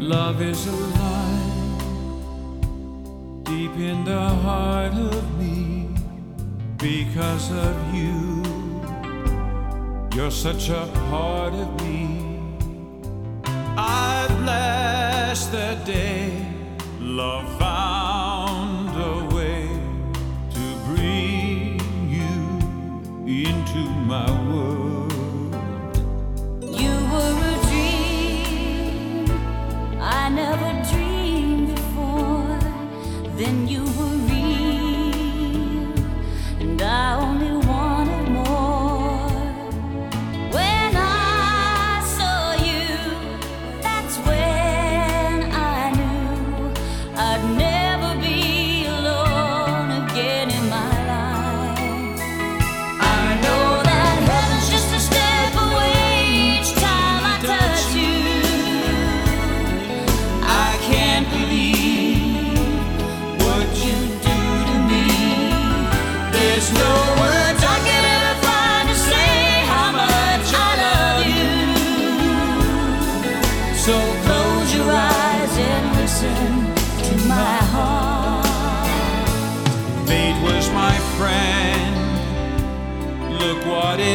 Love is alive deep in the heart of me because of you. You're such a part of me. I bless the day. and you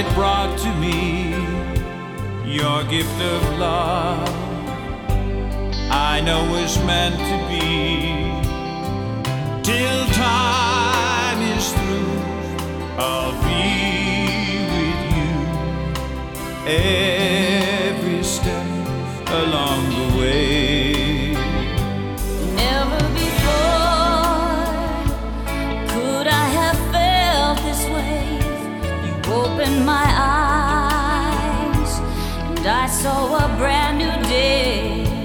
it brought to me, your gift of love, I know is meant to be. Till time is through, I'll be with you every step along I saw a brand new day.